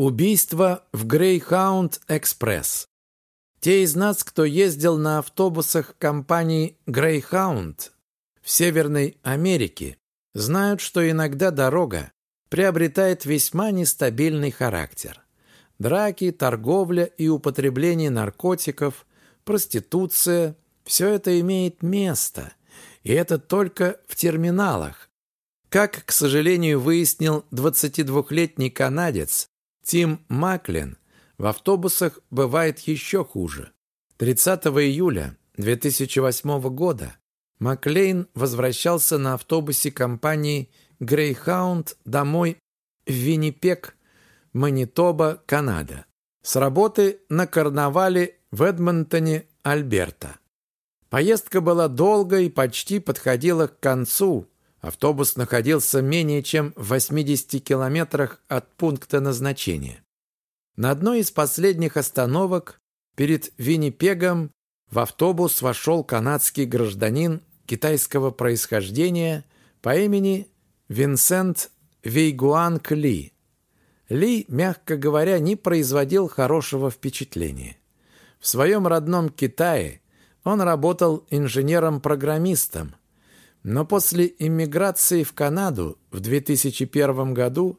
Убийство в Greyhound-экспресс. Те из нас, кто ездил на автобусах компании Greyhound в Северной Америке, знают, что иногда дорога приобретает весьма нестабильный характер. Драки, торговля и употребление наркотиков, проституция – все это имеет место. И это только в терминалах. Как, к сожалению, выяснил 22-летний канадец, Тим Маклин, в автобусах бывает еще хуже. 30 июля 2008 года Маклейн возвращался на автобусе компании Greyhound домой в Виннипек, Манитоба, Канада. С работы на карнавале в Эдмонтоне, Альберта. Поездка была долгой и почти подходила к концу, Автобус находился менее чем в 80 километрах от пункта назначения. На одной из последних остановок перед Виннипегом в автобус вошел канадский гражданин китайского происхождения по имени Винсент Вейгуанг Ли. Ли, мягко говоря, не производил хорошего впечатления. В своем родном Китае он работал инженером-программистом, но после иммиграции в Канаду в 2001 году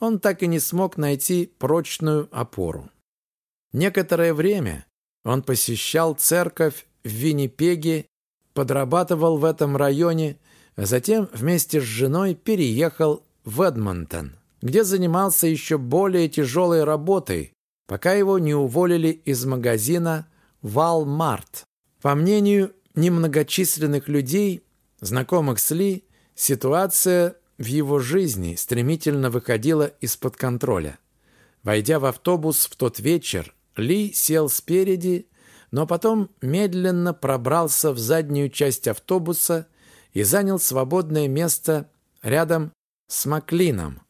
он так и не смог найти прочную опору. Некоторое время он посещал церковь в Виннипеге, подрабатывал в этом районе, а затем вместе с женой переехал в Эдмонтон, где занимался еще более тяжелой работой, пока его не уволили из магазина Walmart. По мнению немногочисленных людей, знакомых с Ли, ситуация в его жизни стремительно выходила из-под контроля. Войдя в автобус в тот вечер, Ли сел спереди, но потом медленно пробрался в заднюю часть автобуса и занял свободное место рядом с Маклином.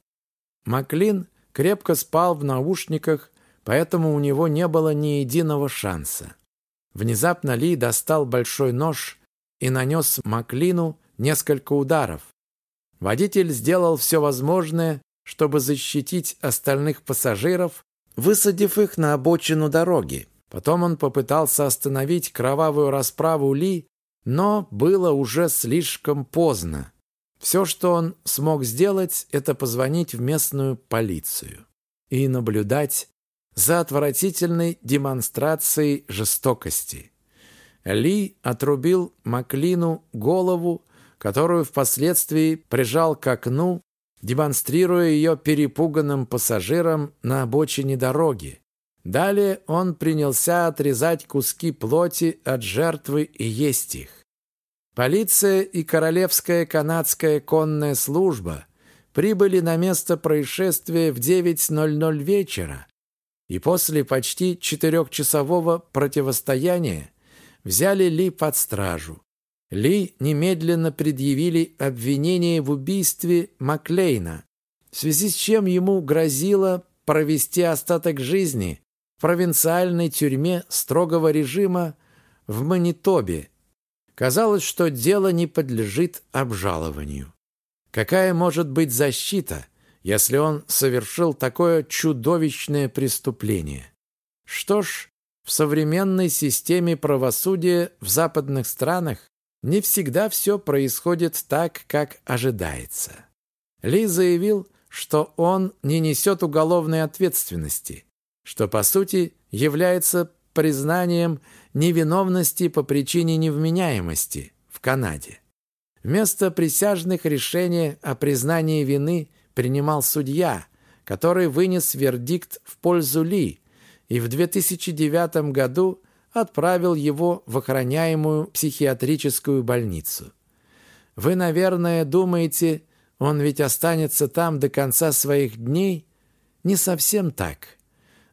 Маклин крепко спал в наушниках, поэтому у него не было ни единого шанса. Внезапно Ли достал большой нож и нанес Маклину несколько ударов. Водитель сделал все возможное, чтобы защитить остальных пассажиров, высадив их на обочину дороги. Потом он попытался остановить кровавую расправу Ли, но было уже слишком поздно. Все, что он смог сделать, это позвонить в местную полицию и наблюдать за отвратительной демонстрацией жестокости. Ли отрубил Маклину голову, которую впоследствии прижал к окну, демонстрируя ее перепуганным пассажирам на обочине дороги. Далее он принялся отрезать куски плоти от жертвы и есть их. Полиция и Королевская канадская конная служба прибыли на место происшествия в 9.00 вечера и после почти четырехчасового противостояния взяли Ли под стражу. Ли немедленно предъявили обвинение в убийстве Маклейна, в связи с чем ему грозило провести остаток жизни в провинциальной тюрьме строгого режима в Манитобе. Казалось, что дело не подлежит обжалованию. Какая может быть защита, если он совершил такое чудовищное преступление? Что ж, в современной системе правосудия в западных странах не всегда все происходит так, как ожидается. Ли заявил, что он не несет уголовной ответственности, что, по сути, является признанием невиновности по причине невменяемости в Канаде. Вместо присяжных решения о признании вины принимал судья, который вынес вердикт в пользу Ли, и в 2009 году отправил его в охраняемую психиатрическую больницу. Вы, наверное, думаете, он ведь останется там до конца своих дней? Не совсем так.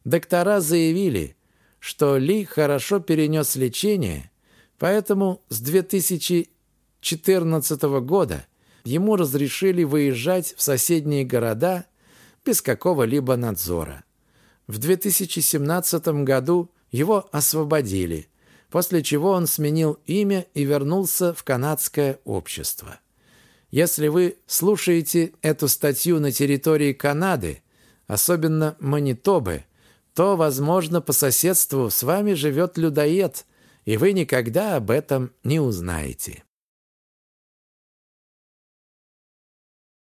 Доктора заявили, что Ли хорошо перенес лечение, поэтому с 2014 года ему разрешили выезжать в соседние города без какого-либо надзора. В 2017 году его освободили, после чего он сменил имя и вернулся в канадское общество. Если вы слушаете эту статью на территории Канады, особенно Манитобы, то, возможно, по соседству с вами живет людоед, и вы никогда об этом не узнаете.